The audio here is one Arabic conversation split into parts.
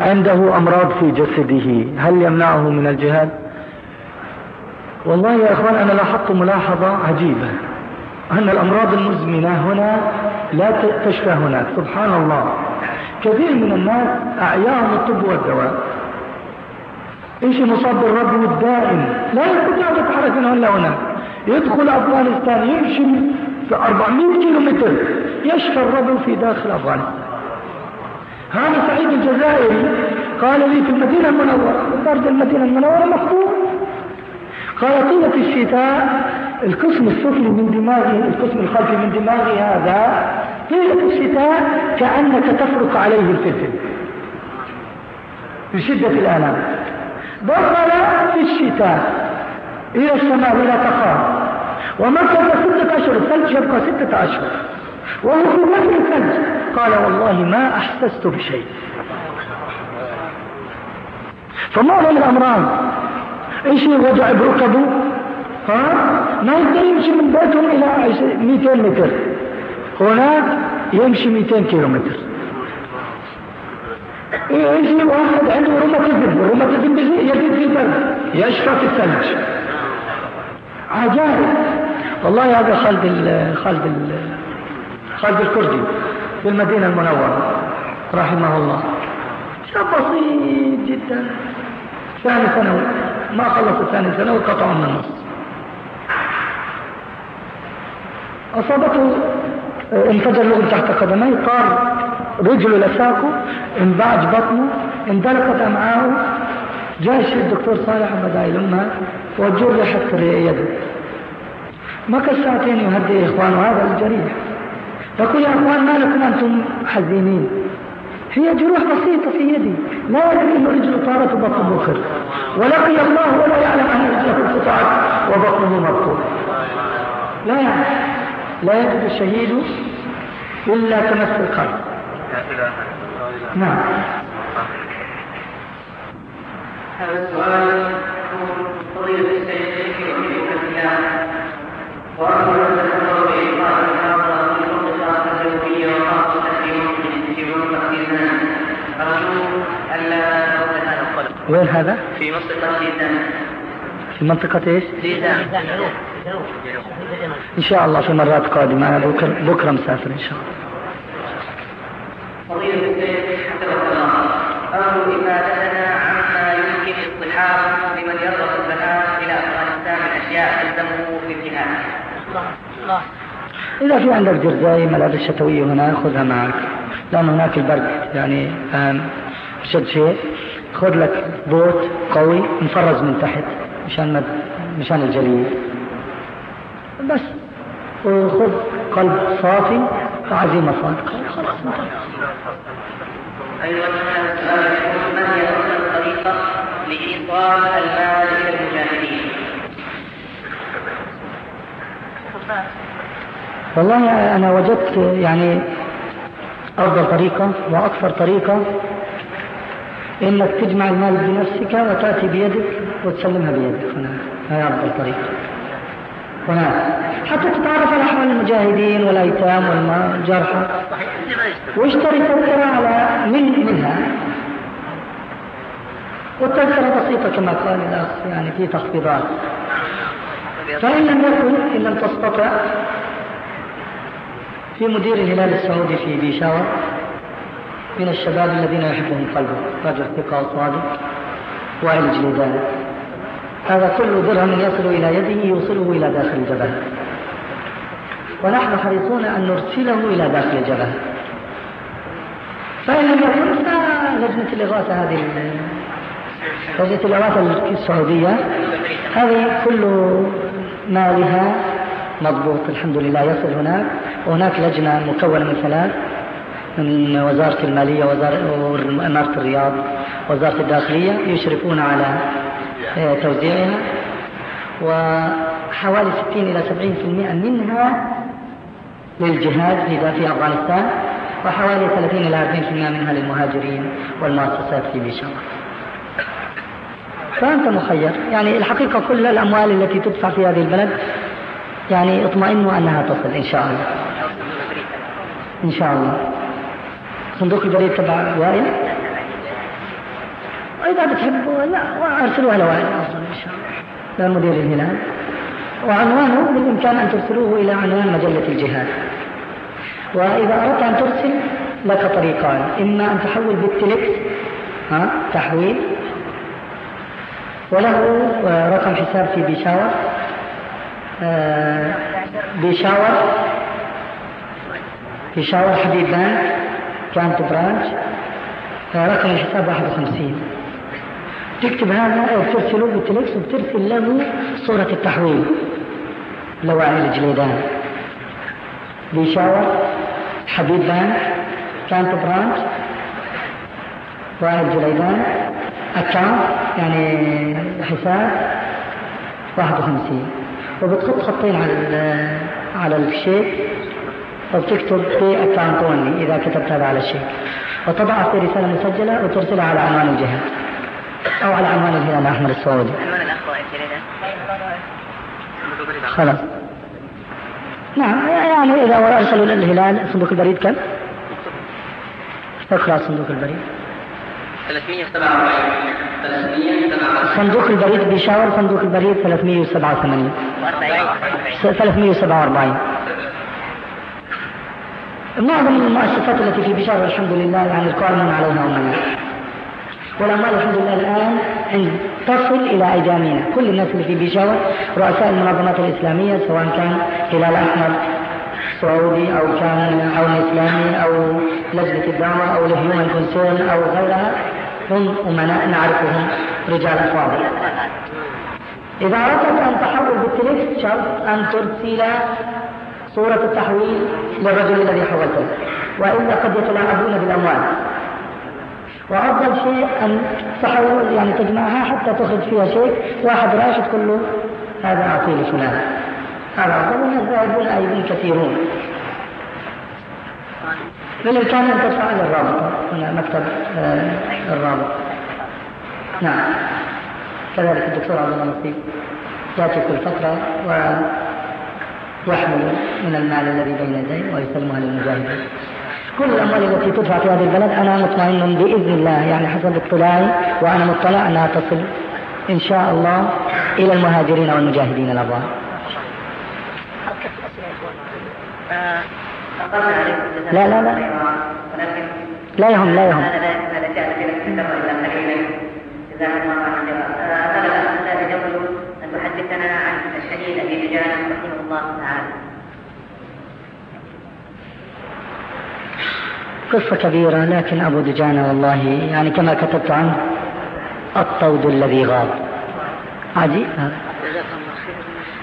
عنده أمراض في جسده. هل يمنعه من الجهاد؟ والله يا أخوان أنا لاحظت ملاحظة عجيبة أن الأمراض المزمنة هنا لا تشفى هناك. سبحان الله. كثير من الناس أعياهم الطب والدواء. إيش مصاب بالربو الدائم لا يستطيع ان يتحرك من هنا. هناك يدخل أفغانستان يمشي في 400 كيلو متر يشفى الربو في داخل أفغانستان. هذا سعيد الجزائري قال لي في المدينة المنورة خارج المدينة المنورة مخطوط قال طيلة الشتاء القسم السفلي من دماغي القسم الخلفي من دماغي هذا طيلة الشتاء كأنك تفرق عليه الفلفل. بشدة الآلام. دخل في الشتاء. إلى السماء إلى تخار ومكث ستة أشهر الثلج يبقى ستة أشهر وهو في مثل الثلج. قال والله ما أحسست بشيء. فمعظم الأمراض إيش وجع بركبه ها؟ ما يقدر يمشي من بيتهم إلى 200 متر. هناك يمشي 200 كيلو متر يجي واحد عنده روماتيزم الروماتيزم يزيد في البرد يشفى في الثلج عجائب. والله هذا خالد ال خالد ال خالد الكردي في المدينة المنورة رحمه الله. شاب بسيط جدا. ثاني ثانوي. ما خلص الثاني ثانوي قطعوا من النص. أصابته انفجر له تحت قدميه طار رجله لساقه انبعج بطنه اندلقت امعاؤه الشيخ الدكتور صالح بدايل امها وجوه له حتى يده. مكث ساعتين يهدئ إخوانه. هذا الجريح. يقول يا إخوان ما لكم أنتم حزينين؟ هي جروح بسيطة في يدي. لا يدري أن رجله طارت وبطنه بخر ولقي الله ولا يعلم أن رجله قطعت وبطنه مبطول لا يعلم. لا يجد الشهيد إلا تمس القلب. نعم هذا السؤال فضيلة السيد الإسلام وأرجو أن تتفضل بإلقاء المحاضرة في وخاصة في لبنان أرجو ألا وين هذا؟ في منطقة لبنان في منطقة إيش؟ لبنان إن شاء الله في مرات قادمة أنا بكره بكرة مسافر إن شاء الله أرجو إفادتنا عما يمكن اصطحابه لمن يرغب الذهاب إلى أفغانستان أشياء تلزمه في الجهاد. إذا في عندك جرزاي ملابس شتوية هنا خذها معك. لأن هناك البرد يعني الآن شد شيء. خذ لك بوت قوي مفرز من تحت مشان. مشان الجليد بس. وخذ قلب صافي وعزيمة صادقة. أيضا ما هي أفضل طريقة لإيصال المال إلى المجاهدين؟ والله أنا وجدت يعني أفضل طريقة وأكثر طريقة إنك تجمع المال بنفسك وتأتي بيدك وتسلمها بيدك هذه أفضل طريقة هناك. حتى تتعرف على أحوال المجاهدين والأيتام والجرحى واشتري تذكرة على من منها. والتذكرة بسيطة كما قال الأخ يعني في تخفيضات. فإن لم يكن إن لم تستطع في مدير الهلال السعودي في بيشاور من الشباب الذين يحبهم قلبه رجل ثقة وصادق وعلج لذلك هذا كل درهم يصل إلى يده يوصله إلى داخل الجبل. ونحن حريصون أن نرسله إلى داخل الجبل. فإن لم يكن فلجنة الإغاثة هذه لجنة الإغاثة السعودية. هذه كل مالها مضبوط الحمد لله يصل هناك. وهناك لجنة مكونة من ثلاث من وزارة المالية وزارة إمارة الرياض وزارة الداخلية يشرفون على توزيعها وحوالي 60 إلى 70% منها للجهاد في أفغانستان وحوالي 30 إلى 40% منها للمهاجرين والمؤسسات في بيشاور فأنت مخير. يعني الحقيقة كل الأموال التي تدفع في هذه البلد يعني اطمئنوا أنها تصل إن شاء الله. إن شاء الله. صندوق البريد تبع وائل وإذا بتحبوا لا أرسلوها لوائل أفضل إن شاء الله لمدير الهلال. وعنوانه بالإمكان أن ترسلوه إلى عنوان مجلة الجهاد. وإذا أردت أن ترسل لك طريقان. إما أن تحول بالتلكس ها تحويل وله رقم حساب في بيشاور آه، بيشاور بيشاور Habib Bank Cantt branch آه، رقم الحساب 51 تكتب هذا وترسله بالتلكس وبترسل له صورة التحويل. لوائل الجليدان بيشاور. Habib Bank Cantt branch وائل جليدان. أكاونت. يعني حساب. 51 وبتحط خطين على على الشيك. وبتكتب في أكاونت أونلي إذا كتبت هذا على الشيك. وتضعها في رسالة مسجلة وترسلها على عنوان الجهة. أو على عنوان الهلال الأحمر السعودي. عنوان الأخوة خلاص. نعم يعني إذا أرسلوا للهلال صندوق البريد كم؟ اقرأ صندوق البريد. 347 صندوق البريد بيشاور صندوق البريد 387 347 معظم المؤسسات التي في بشار الحمد لله يعني القائمون عليها أمنا والأموال الحمد لله الآن. تصل إلى أيدينا كل الناس اللي في بيشاور رؤساء المنظمات الإسلامية سواء كان هلال أحمر سعودي أو كان عون إسلامي أو لجنة الدعوة أو ال Human Concern أو غيرها هم أمناء نعرفهم رجال فاضل إذا أردت أن تحول بالتليكس شرط أن ترسل صورة التحويل للرجل الذي حولته. وإلا قد يتلاعبون بالأموال. وأفضل شيء أن تحول يعني تجمعها حتى تخرج فيها شيء. واحد راشد كله. هذا أعطيه لفلان هذا أفضل والناس ذاهبون أيضا كثيرون. بالإمكان أن تدفع إلى الرابطة هنا مكتب آه، الرابطة نعم. كذلك الدكتور عبد الله نصيب يأتي كل فترة ويحمل من المال الذي بين يديه ويسلمها للمجاهدين. كل الأموال التي تدفع في هذه البلد. أنا مطمئن بإذن الله يعني حسب اطلاعي وأنا مطلع أنها تصل إن شاء الله إلى المهاجرين والمجاهدين الأبرار. لا لا لا. لا يهم لا يهم. أن تحدثنا عن الشهيد أبي دجان رحمه الله تعالى. قصة كبيرة لكن أبو دجانة والله يعني كما كتبت عنه الطود الذي غاب. عجيب هذا.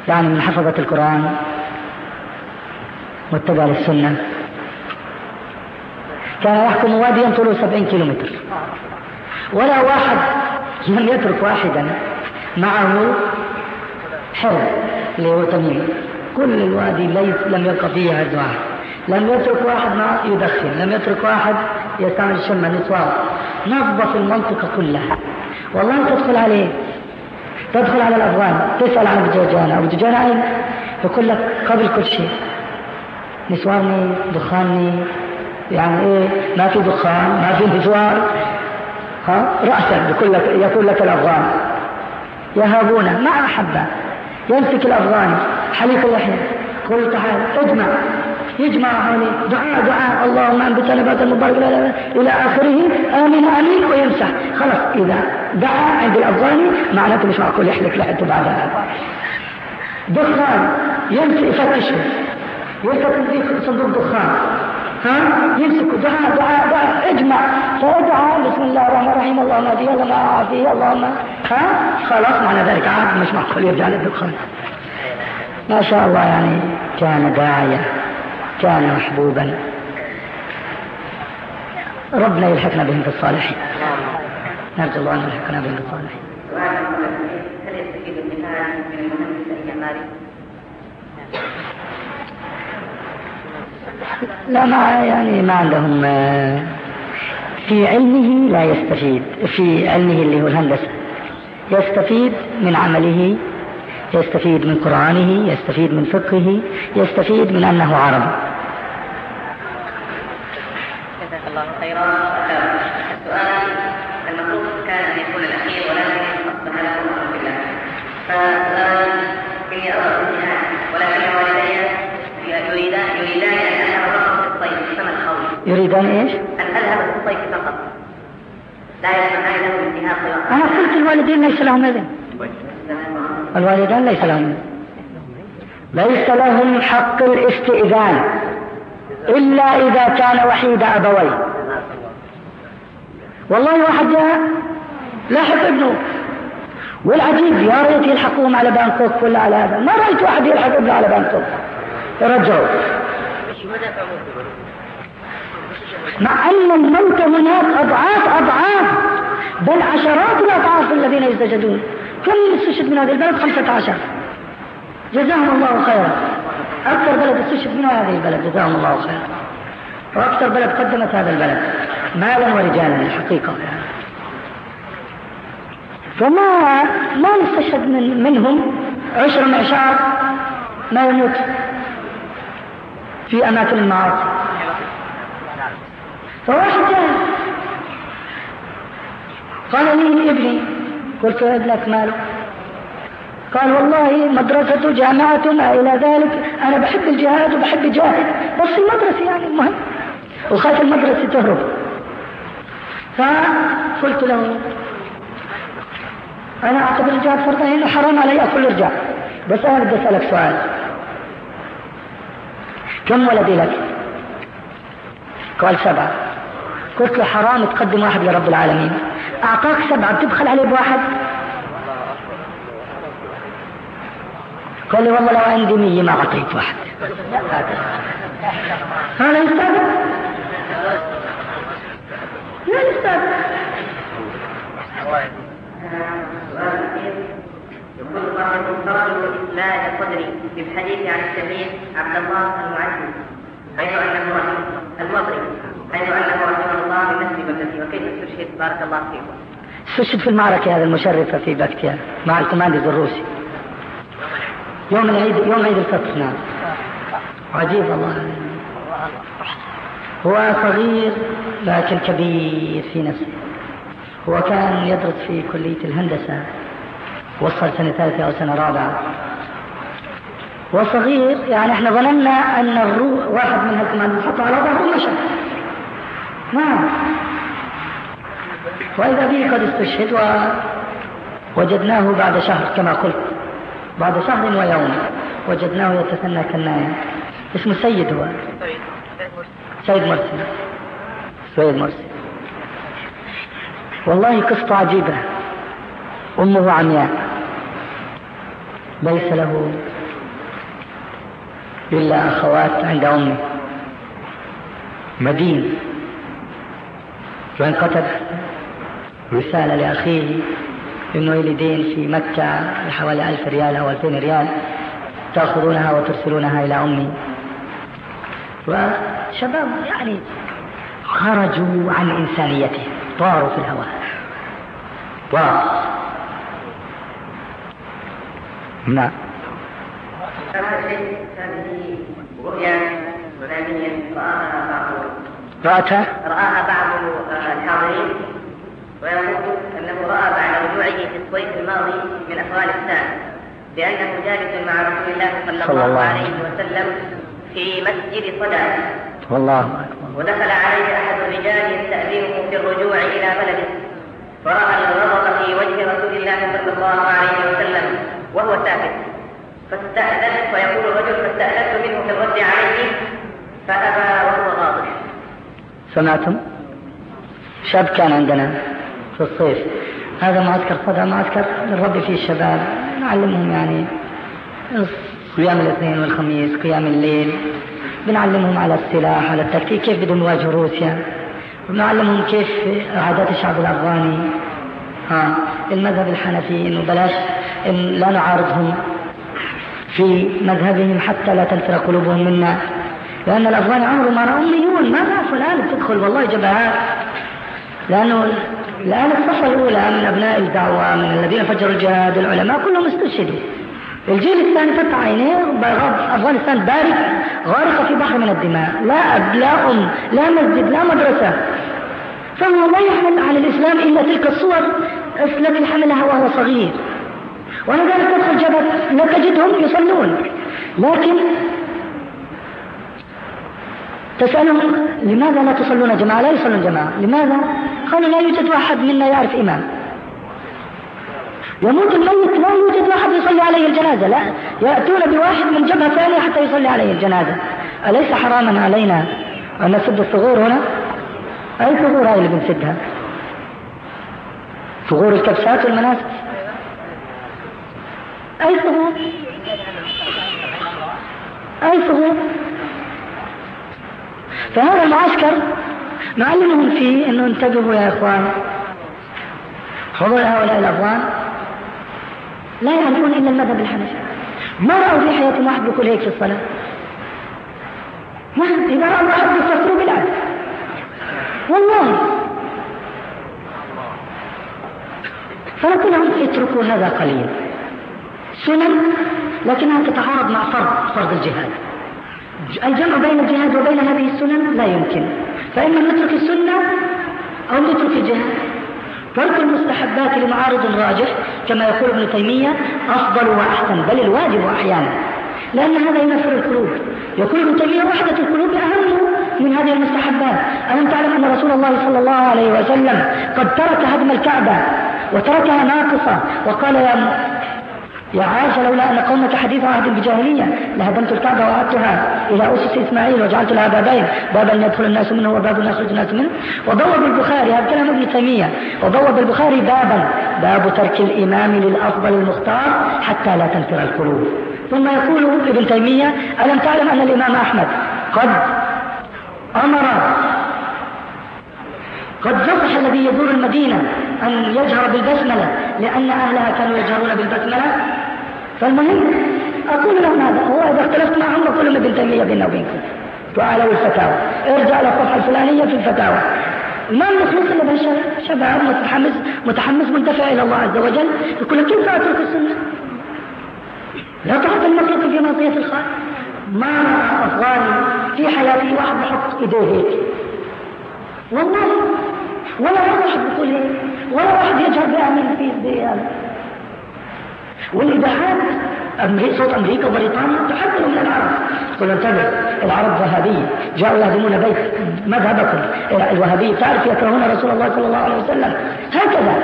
يعني من حفظة القرآن واتبع للسنة. كان يحكم واديا طوله سبعين كيلو متر ولا واحد لم يترك واحدا معه حرب اللي هو كل الوادي ليس لم يبقى فيه عز واحد لم يترك واحد ما يدخن لم يترك واحد يستعمل شم النسوان نظف المنطقة كلها. والله تدخل عليه. تدخل على الأفغان تسأل عن دجانة أبو دجانة أين؟ يقول لك قبل كل شيء نسواني دخاني يعني إيه ما في دخان ما في نسوان. ها؟ رأسا يقول لك يقول لك الأفغان يهابونه ما أحبه. يمسك الأفغاني حليق اللحية. قل تعال اجمع. يجمع حوالي دعاء دعاء. اللهم انبت نبات المبارك. إلى آخره. آمين آمين. ويمسح. خلاص. إذا دعا عند الافغاني معناته مش معقول يحلق لحيته بعدها دخان. يمسك يفتشه يفتح في صندوق دخان. ها؟ يمسك دعاء دعاء دعاء. اجمع. فادعى بسم الله الرحمن الرحيم. اللهم اهديه اللهم اعافيه اللهم. ها؟ خلاص. معنى ذلك عاد مش معقول يرجع للدخان. ما شاء الله يعني كان داعية. كان محبوبا. ربنا يلحقنا بهم في الصالحين. نرجو الله أن يلحقنا بهم في الصالحين؟ لا ما يعني ما عندهم في علمه لا يستفيد في علمه اللي هو الهندسة. يستفيد من عمله يستفيد من قرآنه يستفيد من فقهه يستفيد من أنه عربي. جزاك الله خيرا. السؤال المفروض كان ان يكون الأخير ولكن له بالله إني أرى الامتحان ولكن والدي يريدان يريدان أن أذهب فقط في الصيف الخوف. يريدان إيش؟ أن أذهب في الصيف فقط. لا يسمحان له بانتهاء قراءة أنا قلت الوالدين ليس لهم إذن. الوالدان ليس لهم. ليس لهم حق الاستئذان إلا إذا كان وحيد أبويه. والله واحد جاء لاحق ابنه. والعجيب يا ريت يلحقوهم على بانكوك ولا على هذا. ما رأيت واحد يلحق ابنه على بانكوك. رجعوا. مع أن الموت هناك أضعاف أضعاف بل عشرات الأضعاف الذين يستشهدون كم استشهد من هذه البلد خمسة عشر جزاهم الله خيرا. أكثر بلد استشهد من هذه البلد جزاهم الله خيرا. وأكثر بلد قدمت هذا البلد مالا ورجالا الحقيقة فما ما نستشهد من منهم عشر معشار ما يموت في أماكن المعاصي. فواحد جاء قال لي ابني. قلت ابنك ماله قال والله مدرسة جامعة ما إلى ذلك أنا بحب الجهاد وبحب جاهد بس المدرسة يعني المهم وخاف المدرسة تهرب. فقلت له أنا أعتبر الجهاد فرض عين حرام علي أكل رجال بس أنا بدي أسألك سؤال. كم ولدي لك؟ قال سبعة. قلت له حرام تقدم واحد لرب العالمين. أعطاك سبعة بتبخل عليه بواحد. قال لي والله لو عندي مية ما أعطيت واحد. هذا يستاذ لا يستاذ يقول صاحب فرض إسماء الصدري في الحديث عن الشهيد عبد الله المعزي حيث أنه المصري وكيف استشهد بارك الله فيكم. في المعركة هذه المشرفة في بكتيا مع الكوماندز الروسي. يوم العيد يوم عيد الفطر نعم. عجيب الله هو صغير لكن كبير في نفسه. هو كان يدرس في كلية الهندسة. وصل سنة ثالثة أو سنة رابعة. وصغير يعني إحنا ظننا أن الروح واحد من هالكمان حطه على ظهره ومشى. نعم وإذا به قد استشهد ووجدناه بعد شهر كما قلت بعد شهر ويوم وجدناه يتثنى كالنايم اسمه سيد هو. سيد مرسي سيد مرسي والله قصة عجيبة أمه عمياء. ليس له إلا أخوات عند أمه. مدين. وإن كتب رسالة لأخيه إنه لي دين في مكة بحوالي ألف ريال أو ألفين ريال تأخذونها وترسلونها إلى أمي. وشباب يعني خرجوا عن إنسانيتهم طاروا في الهواء. طاروا نعم هذه رؤيا منامية رآها بعض رأتها رآها بعض الحاضرين ويقول أنه رأى بعد رجوعه في الصيف الماضي من أفغانستان بأنه جالس مع رسول الله صلى صلى الله عليه وسلم في مسجد صدى. والله. ودخل عليه أحد الرجال يستأذنه في الرجوع إلى بلده فرأى الغضب في وجه رسول الله صلى الله عليه وسلم وهو ساكت فاستأذنت ويقول الرجل فاستأذنت منه في الرد عليه فأبى وهو غاضب. سمعتم؟ شاب كان عندنا في الصيف. هذا معسكر صدى معسكر للرب فيه الشباب نعلمهم يعني قيام الاثنين والخميس قيام الليل بنعلمهم على السلاح على التكتيك كيف بدهم يواجهوا روسيا بنعلمهم كيف عادات الشعب الأفغاني ها المذهب الحنفي إنه بلاش لا نعارضهم في مذهبهم حتى لا تنفر قلوبهم منا. لأن الأفغان عمرهم ما رأوا أميون ما بعرفوا الآن بتدخل. والله جبهات لأنه الآن الصفة الأولى من أبناء الدعوة من الذين فجروا الجهاد العلماء كلهم استشهدوا. الجيل الثاني فتح عينيه أفغانستان بارد غارقة في بحر من الدماء. لا أب لا أم لا مسجد لا مدرسة. فهو لا يحمل على الإسلام إلا تلك الصور التي حملها وهو صغير. ولذلك تدخل جبل لا تجدهم يصلون. لكن تسألهم لماذا لا تصلون جماعة؟ لا يصلون جماعة. لماذا؟ قالوا لا يوجد واحد منا يعرف إمام. يموت الميت لا يوجد واحد يصلي عليه الجنازة لا. يأتون بواحد من جبهة ثانية حتى يصلي عليه الجنازة. أليس حراما علينا أن نسد الثغور هنا؟ أي ثغور هاي اللي بنسدها؟ ثغور الكبسات والمناسك أي ثغور؟ أي ثغور؟ فهذا المعسكر نعلمهم فيه أنه انتبهوا يا إخوان. حضور هؤلاء الأفغان لا يعرفون إلا المذهب الحنفي. ما رأوا في حياتهم واحد يقول هيك في الصلاة؟ ما إذا رأوا واحد يستغفروا بالعكس والله. فنقول لهم اتركوا هذا قليلا. سنن لكنها تتعارض مع فرض فرض الجهاد. الجمع بين الجهاد وبين هذه السنن لا يمكن. فإما نترك السنة أو نترك الجهاد. ترك المستحبات لمعارض راجح كما يقول ابن تيمية أفضل وأحسن بل الواجب أحيانا. لأن هذا ينفر القلوب. يقول ابن تيمية وحدة القلوب أهم من هذه المستحبات. ألم تعلم أن رسول الله صلى الله عليه وسلم قد ترك هدم الكعبة وتركها ناقصة وقال يا يا عائشة لولا أن قومك حديث عهد بجاهلية. لهدمت الكعبة وأعدتها إلى أسس إسماعيل وجعلت لها بابين. بابا يدخل الناس منه وباب يخرج الناس منه. وبوب البخاري هذا كلام ابن تيمية؟ وبوب البخاري بابا. باب ترك الإمام للأفضل المختار حتى لا تنفر القلوب. ثم يقول ابن تيمية ألم تعلم أن الإمام أحمد قد أمر قد نصح الذي يزور المدينة أن يجهر بالبسملة لأن أهلها كانوا يجهرون بالبسملة؟ فالمهم أقول لهم هذا هو إذا اختلفت معهم أقول لهم ابن تيمية بيننا وبينكم. تعالوا الفتاوى ارجع إلى الصفحة الفلانية في الفتاوى. ما المخلص إلا بشر شبع متحمس متحمس منتفع إلى الله عز وجل. يقول لك كيف أترك السنة؟ لا تحط المخلوق في معصية الخالق. ما أفغاني في حياتي واحد بحط إيديه هيك. والله ولا واحد بيقول هيك ولا واحد يجهر بأمين في هذا والإباحات صوت أمريكا وبريطانيا تحذر من العرب. تقول انتبه العرب وهابية جاءوا يهدمون بيت مذهبكم الوهابية تعرف يكرهون رسول الله صلى الله عليه وسلم. هكذا.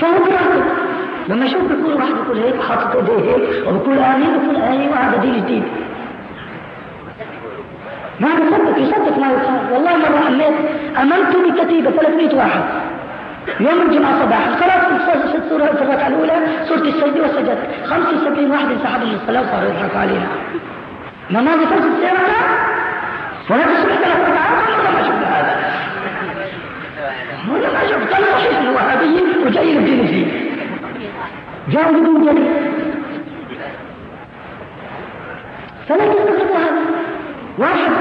فهو براحته لما يشوف بيقول واحد يقول هيك حاطط ايديه هيك وبيقول آمين بيقول أيوه هذا دين جديد. ما بيصدق يصدق ما يقال والله مرة أميت أمنت بكتيبة 300 واحد. يوم الجمعة صباحا خلاص في السورة في الركعة الأولى سورة السجدة والسجد. 75 واحد انسحبوا من الصلاة وصاروا يضحكوا علينا ما ما فرصة السيارة صلاة الصبح ثلاث ركعات. ولا ما شفنا هذا. ولا ما شفنا. قال صحيح انه وهابي وجاي الدين. فيه جاءوا بدون دليل فلا تستغربوا هذا. واحد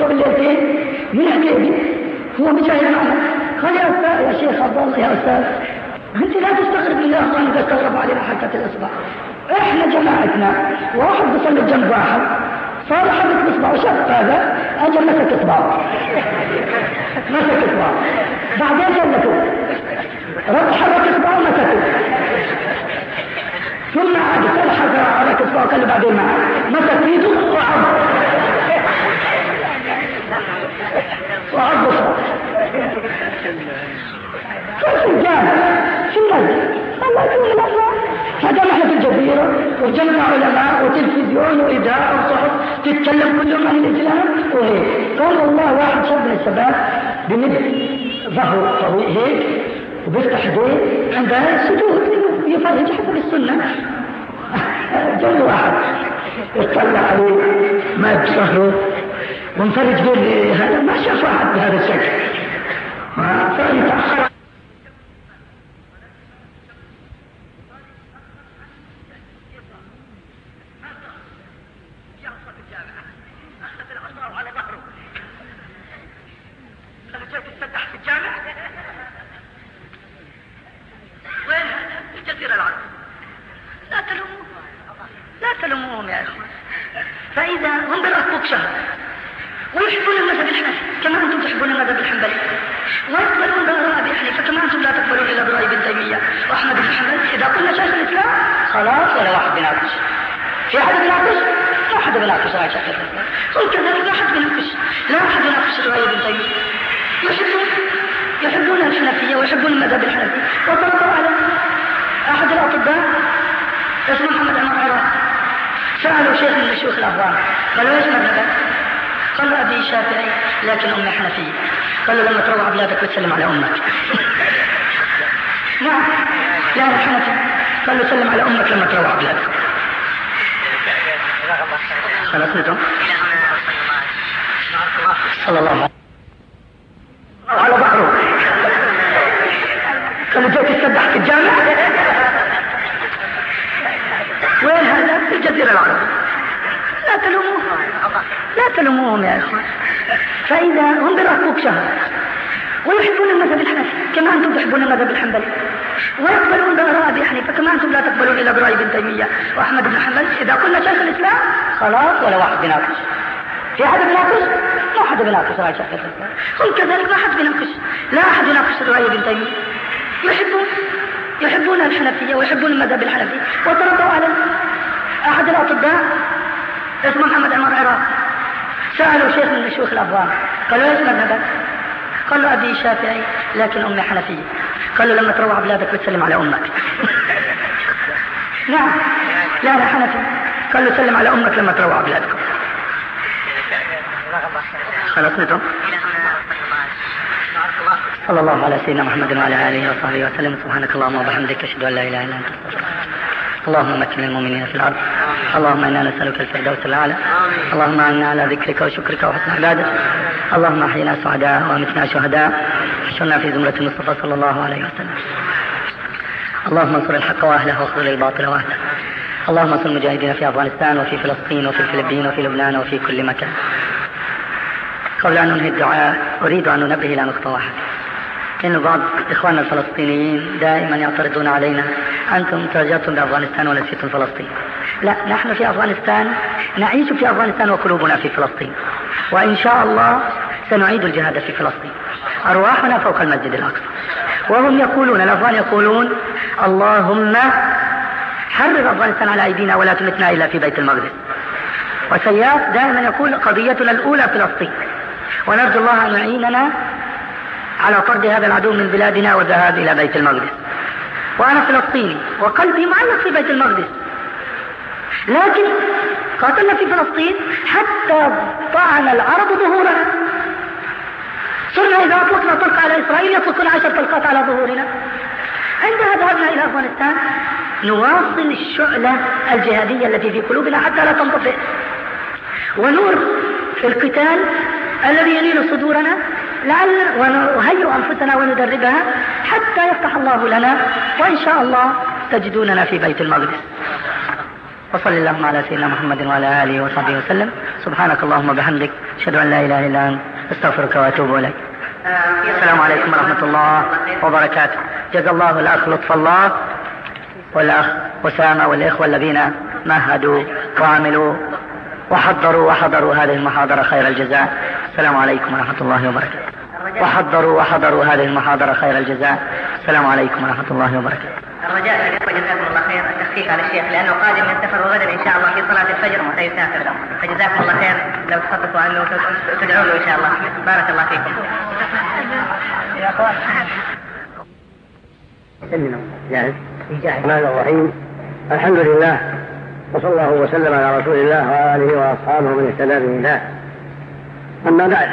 قبل ليلتين من عتيبي هو مجاهد معنا قال يا أستاذ؟ يا شيخ عبد الله يا أستاذ. أنت لا تستغرب من الأخوان إذا استغربوا علينا حركة الإصبع. إحنا جماعتنا واحد بيصلي جنب واحد صار حدث بإصبعه شاف هذا أجل مسك إصبعه مسك إصبعه بعدين جلته رد حرك إصبعه مسكه ثم عاد حرك إصبعه قال له بعدين معه. مسك ايده وعض وعض في المسجد الله يكون الأفضل فدام إحنا في الجزيرة وجمع علماء وتلفزيون وإذاعة وصحف تتكلم كل يوم عن الإسلام وهيك قال والله واحد شاب من الشباب بمد ظهره طويل هيك وبيفتح يديه عند السجود يفرج حسب السنة جنب واحد يطلع عليه ما بظهره منفرج بين هذا ما شاف واحد بهذا الشكل. فيتأخر لما جيت تفتح خلاص ولا واحد بيناقش في أحد بيناقش؟ لا أحد بيناقش رأي شيخ وكذلك لا أحد بيناقش لا أحد بيناقش رأي ابن يحبون يحبون الحنفية ويحبون المذهب الحنفي. وطلبوا على أحد الأطباء اسمه محمد عمر عراق. سألوا شيخ من شيوخ الأفغان. قالوا إيش مذهبك؟ قال أبي شافعي لكن أمي حنفية. قال له لما تروح بلادك وتسلم على أمك. نعم لا لا حنفي قال له سلم على أمك لما تروح بلادك خلاص نتم صلى الله عليه وسلم. على بحره قال جيت تسبح في الجامع. وين هذا؟ في الجزيرة العربية. لا تلوموه لا تلوموهم يا اخوان فإذا هم بيراقبوك شهر. ويحبون المذهب الحنفي كما أنتم تحبون المذهب الحنبلي. ويقبلون بآراء أبي حنيفة كما أنتم لا تقبلون إلا برأي ابن تيمية وأحمد بن حنبل. إذا قلنا شيخ الإسلام خلاص ولا واحد بيناقش في أحد بيناقش؟ لا أحد بيناقش رأي شيخ الإسلام. هم كذلك ما أحد بيناقش لا أحد يناقش رأي ابن تيمية. يحبون يحبون الحنفية ويحبون المذهب الحنفي. وتربوا على أحد الأطباء اسمه محمد عمر عراق. سألوا شيخ من شيوخ الأفغان قالوا إيش مذهبك؟ قال له أبي شافعي لكن أمي حنفية. قال له لما تروح بلادك وتسلم على أمك. نعم. لا لا حنفي قال له سلم على أمك لما تروح بلادك. خلاص نتم صلى الله على سيدنا محمد وعلى آله وصحبه وسلم. سبحانك اللهم وبحمدك أشهد أن لا إله إلا أنت. اللهم مكن المؤمنين في الأرض. اللهم إنا نسألك الفردوس الأعلى. اللهم أعنا على ذكرك وشكرك وحسن عبادتك. اللهم أحينا سعداء وأمتنا شهداء. احشرنا في زمرة المصطفى صلى الله عليه وسلم. اللهم انصر الحق وأهله واخذل الباطل وأهله. اللهم انصر المجاهدين في أفغانستان وفي فلسطين وفي الفلبين وفي لبنان وفي كل مكان. قبل أن ننهي الدعاء أريد أن ننبه إلى نقطة واحدة إن بعض إخواننا الفلسطينيين دائما يعترضون علينا. أنتم ترجعتم بأفغانستان ونسيتم فلسطين؟ لا نحن في أفغانستان نعيش في أفغانستان وقلوبنا في فلسطين. وإن شاء الله سنعيد الجهاد في فلسطين. أرواحنا فوق المسجد الأقصى. وهم يقولون الأفغان يقولون اللهم حرر أفغانستان على أيدينا ولا تمتنا إلا في بيت المقدس. وسياف دائما يقول قضيتنا الأولى فلسطين. ونرجو الله أن يعيننا على طرد هذا العدو من بلادنا والذهاب إلى بيت المقدس. وأنا فلسطيني وقلبي معلق في بيت المقدس. لكن قاتلنا في فلسطين حتى طعن العرب ظهورنا. صرنا إذا أطلقنا طلق على إسرائيل يطلقون عشر طلقات على ظهورنا. عندما ذهبنا إلى أفغانستان نواصل الشعلة الجهادية التي في قلوبنا حتى لا تنطفئ ونور في القتال الذي يلين صدورنا لعل ونهيئ أنفسنا وندربها حتى يفتح الله لنا وإن شاء الله تجدوننا في بيت المقدس. وصل اللهم على سيدنا محمد وعلى آله وصحبه وسلم. سبحانك اللهم وبحمدك أشهد أن لا إله إلا أنت أستغفرك وأتوب إليك. السلام عليكم ورحمة الله وبركاته. جزا الله الأخ لطف الله والأخ أسامة والإخوة الذين مهدوا وعملوا. وحضروا وحضروا هذه المحاضرة خير الجزاء. السلام عليكم ورحمة الله وبركاته. وحضروا وحضروا هذه المحاضرة خير الجزاء. السلام عليكم ورحمة الله وبركاته. الرجاء جزاكم الله خير التخفيف على الشيخ لأنه قادم من سفر وغدا إن شاء الله في صلاة الفجر وسيسافر فجزاكم الله خير. لو تخففوا عنه تدعون له إن شاء الله. بارك الله فيكم. جاهز. الرحمن الرحيم. الحمد لله. وصلى الله وسلم على رسول الله وآله وأصحابه من اهتدى بهداه أما بعد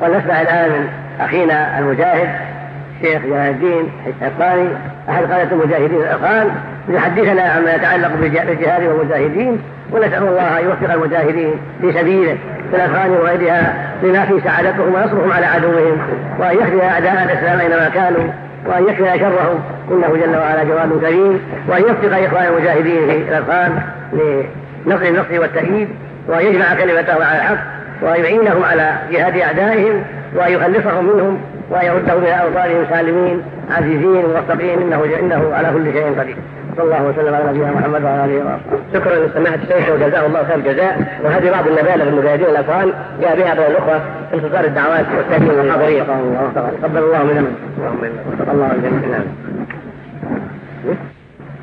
ونسمع الآن من أخينا المجاهد الشيخ جلال الدين الحقاني أحد قادة المجاهدين الأفغان ليحدثنا عما يتعلق بالجهاد والمجاهدين ونسأل الله أن يوفق المجاهدين في سبيله في الأفغان وغيرها لما في سعادتهم ونصرهم على عدوهم وأن يخزي أعداء الإسلام أينما كانوا وأن يكفي شرهم إنه جل وعلا جواد كريم وأن يوفق إخوان المجاهدين في الأفغان لنصر النصر والتأييد وأن يجمع كلمتهم على الحق وأن يعينهم على جهاد أعدائهم وأن يخلصهم منهم وأن يردهم إلى أوطانهم سالمين عزيزين موفقين إنه إنه على كل شيء قدير. صلى الله وسلم على نبينا محمد وعلى آله وصحبه. شكرا لسماحة الشيخ وجزاه الله خير الجزاء. وهذه بعض المبالغ المجاهدين الافغان جاء بها بين الأخوة في انتظار الدعوات والتأكيد والحاضرين. تقبل الله منا. اللهم الله الجنه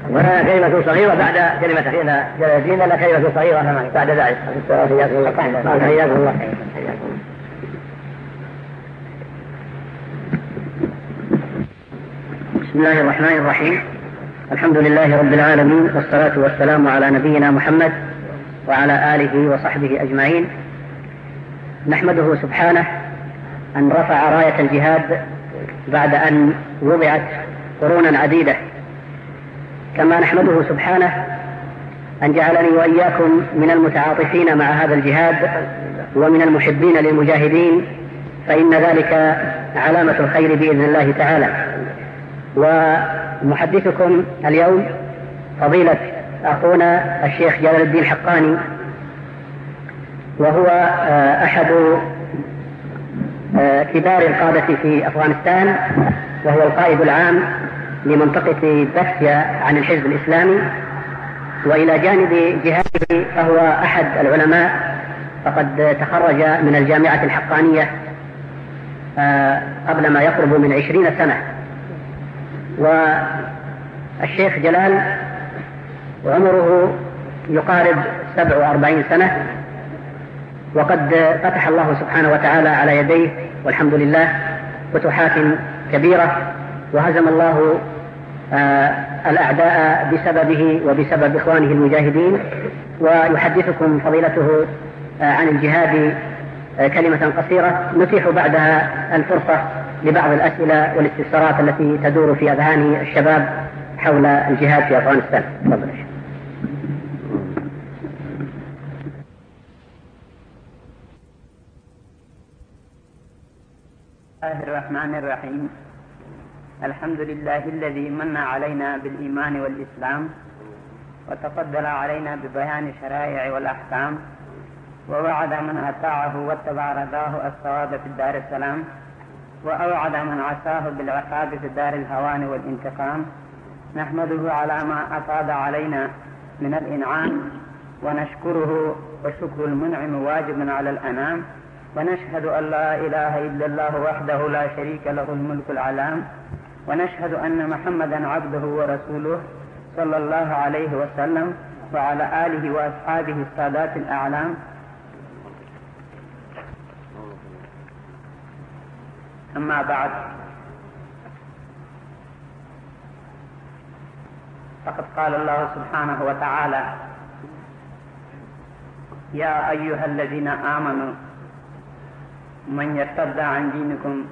ولا كلمة صغيرة بعد كلمة أخينا جلالين لا كلمة صغيرة بعد ذلك. حياكم الله. حياكم الله. بسم الله الرحمن الرحيم. الحمد لله رب العالمين والصلاة والسلام على نبينا محمد وعلى آله وصحبه أجمعين. نحمده سبحانه أن رفع راية الجهاد بعد أن وضعت قرونا عديدة. كما نحمده سبحانه أن جعلني وإياكم من المتعاطفين مع هذا الجهاد ومن المحبين للمجاهدين فإن ذلك علامة الخير بإذن الله تعالى. ومحدثكم اليوم فضيلة أخونا الشيخ جلال الدين الحقاني وهو آه، أحد آه، كبار القادة في أفغانستان وهو القائد العام لمنطقة بسيا عن الحزب الإسلامي وإلى جانب جهاده فهو أحد العلماء فقد تخرج من الجامعة الحقانية آه، قبل ما يقرب من عشرين سنة. والشيخ جلال عمره يقارب سبع وأربعين سنة وقد فتح الله سبحانه وتعالى على يديه والحمد لله فتوحات كبيرة وهزم الله آه، الأعداء بسببه وبسبب إخوانه المجاهدين ويحدثكم فضيلته آه، عن الجهاد آه، كلمة قصيرة نتيح بعدها الفرصة لبعض الأسئلة والاستفسارات التي تدور في أذهان الشباب حول الجهاد في أفغانستان. تفضل. الله الرحمن الرحيم. الحمد لله الذي من علينا بالإيمان والإسلام وتفضل علينا ببيان الشرائع والأحكام ووعد من أطاعه واتبع رضاه الصواب في الدار السلام. وأوعد من عصاه بالعقاب في الدار الهوان والانتقام. نحمده على ما أفاض علينا من الإنعام ونشكره وشكر المنعم واجب على الأنام. ونشهد أن لا إله إلا الله وحده لا شريك له الملك العلام. ونشهد أن محمدا عبده ورسوله صلى الله عليه وسلم وعلى آله وأصحابه السادات الأعلام. أما بعد فقد قال الله سبحانه وتعالى يا أيها الذين آمنوا من يرتد عن دينكم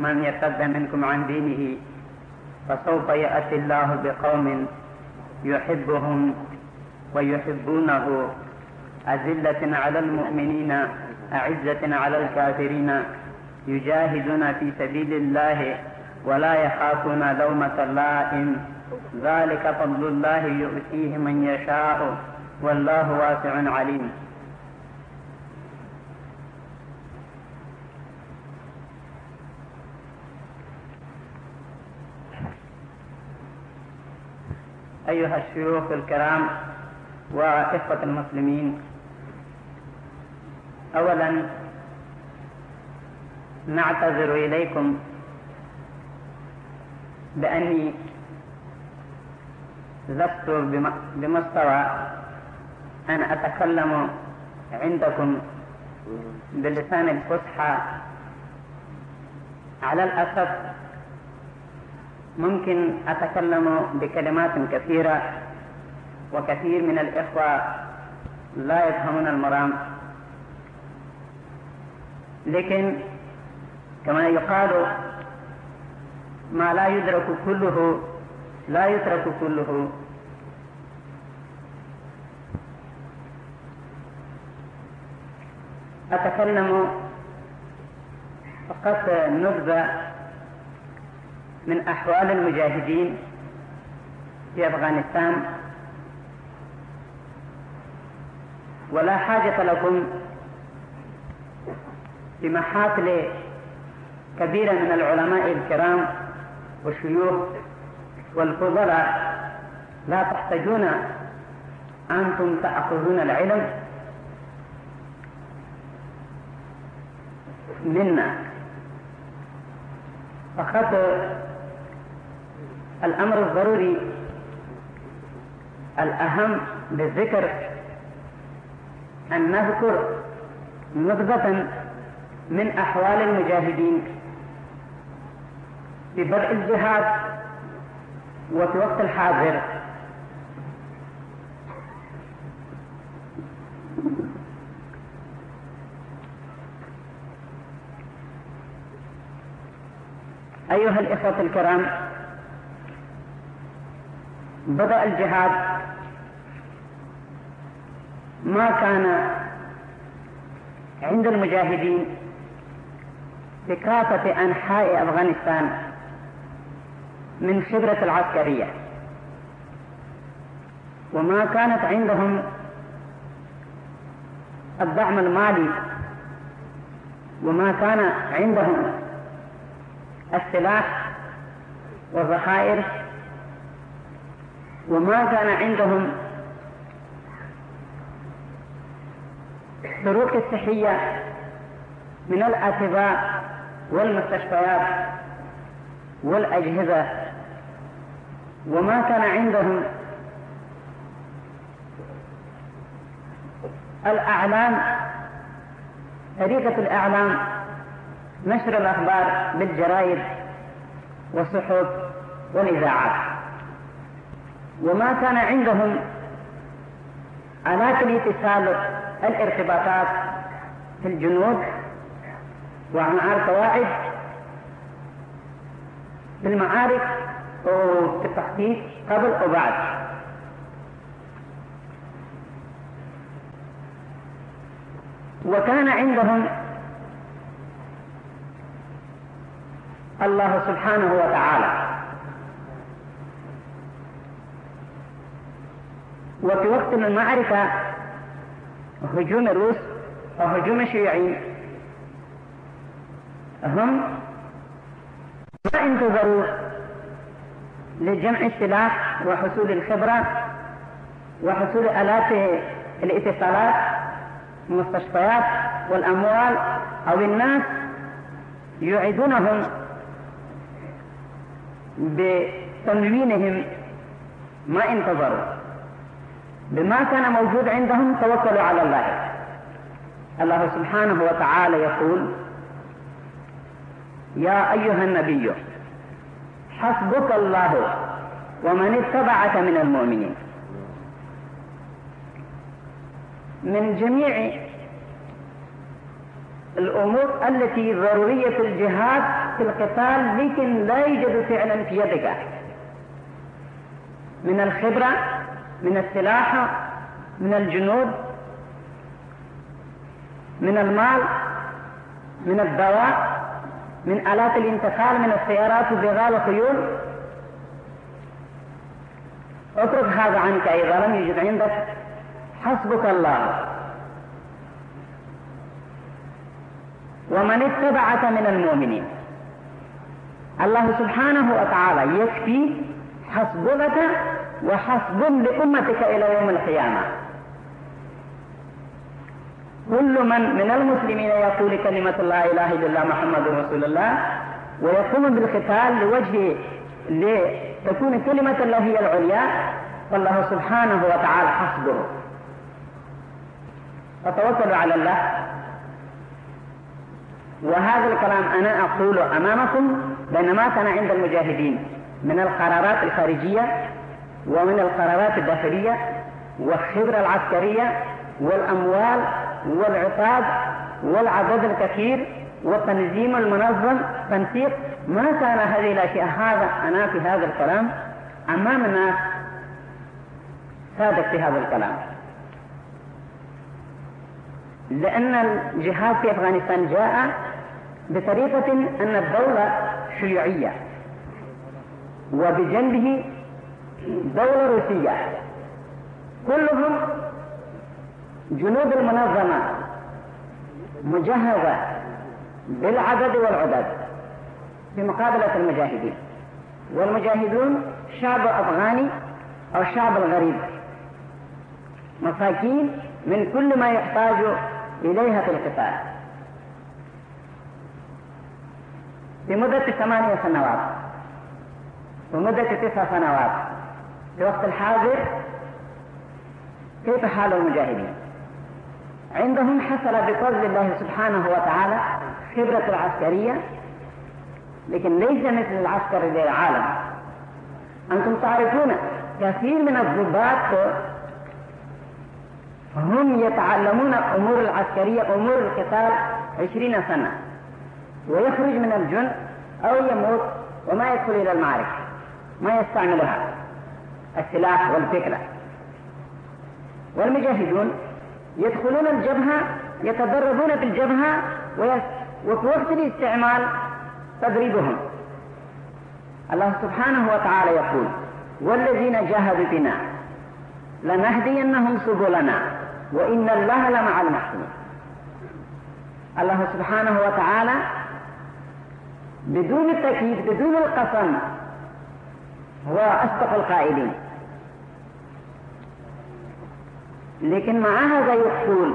من يرتد منكم عن دينه فسوف يأتي الله بقوم يحبهم ويحبونه أذلة على المؤمنين أعزة على الكافرين. يجاهدون في سبيل الله ولا يخافون لومة لائم. ذلك فضل الله يؤتيه من يشاء. والله واسع عليم. أيها الشيوخ الكرام وإخوة المسلمين أولا نعتذر إليكم بأني لست بمستوى أن أتكلم عندكم بلسان الفصحى. على الأسف ممكن أتكلم بكلمات كثيرة وكثير من الإخوة لا يفهمون المرام. لكن كما يقال ما لا يدرك كله لا يترك كله. أتكلم فقط نبذة من أحوال المجاهدين في أفغانستان. ولا حاجة لكم بمحافل كبيرة من العلماء الكرام والشيوخ والفضلاء لا تحتاجون أنتم تأخذون العلم منا. فقط الأمر الضروري الأهم بالذكر أن نذكر نقطة من أحوال المجاهدين. في بدء الجهاد وفي وقت الحاضر. أيها الإخوة الكرام بدأ الجهاد ما كان عند المجاهدين في كافة أنحاء أفغانستان. من خبرة العسكرية. وما كانت عندهم الدعم المالي. وما كان عندهم السلاح والذخائر وما كان عندهم الطرق الصحية من الأطباء والمستشفيات والأجهزة. وما كان عندهم الأعلام طريقة الإعلام نشر الأخبار بالجرائد والصحف والإذاعات. وما كان عندهم آلات الاتصال الارتباطات في الجنود ومع القواعد في المعارك وفي التخطيط قبل وبعد وكان عندهم الله سبحانه وتعالى. وفي وقت المعركة هجوم الروس وهجوم الشيوعيين. هم ما انتظروا لجمع السلاح وحصول الخبرة وحصول آلات الاتصالات المستشفيات والأموال أو الناس يعيدونهم بتموينهم ما انتظروا. بما كان موجود عندهم توكلوا على الله. الله سبحانه وتعالى يقول يا أيها النبي حسبك الله ومن اتبعك من المؤمنين. من جميع الأمور التي ضرورية الجهاد في القتال لكن لا يوجد فعلا في يدك. من الخبرة من السلاح من الجنود من المال من الدواء. من آلات الانتقال من السيارات وبغال الخيول. اترك هذا عنك إذا لم يجد عندك. حسبك الله. ومن اتبعك من المؤمنين. الله سبحانه وتعالى يكفي حسبك وحسب لأمتك إلى يوم القيامة. كل من من المسلمين يقول كلمة لا إله إلا الله محمد رسول الله ويقوم بالقتال لوجه لتكون كلمة الله هي العليا فالله سبحانه وتعالى حسبه. فتوكلوا على الله. وهذا الكلام أنا أقوله أمامكم بينما كان عند المجاهدين من القرارات الخارجية ومن القرارات الداخلية والخبرة العسكرية والأموال والعقاب والعدد الكثير والتنظيم المنظم تنسيق. ما كان هذه الأشياء هذا أنا في هذا الكلام أمام الناس صادق في هذا الكلام. لأن الجهاد في أفغانستان جاء بطريقة أن الدولة شيوعية وبجنبه دولة روسية. كلهم جنود المنظمة مجهزة بالعدد والعدد في مقابلة المجاهدين. والمجاهدون شعب أفغاني أو شعب الغريب. مساكين من كل ما يحتاج إليها في القتال. في مدة ثمانية سنوات. ومدة تسع سنوات. في وقت الحاضر كيف حال المجاهدين؟ عندهم حصل بفضل الله سبحانه وتعالى خبرة العسكرية لكن ليس مثل العسكر للعالم أنتم تعرفون كثير من الضباط هم يتعلمون أمور العسكرية أمور القتال عشرين سنة ويخرج من الجند أو يموت وما يدخل إلى المعركة ما يستعملها. السلاح والفكرة. والمجاهدون يدخلون الجبهة يتدربون في الجبهة وفي وقت الاستعمال تدريبهم. الله سبحانه وتعالى يقول والذين جاهدوا بنا لنهدينهم سبلنا وإن الله لمع المحسنين. الله سبحانه وتعالى بدون التكييف بدون القسم هو أصدق القائلين. لكن مع هذا يقول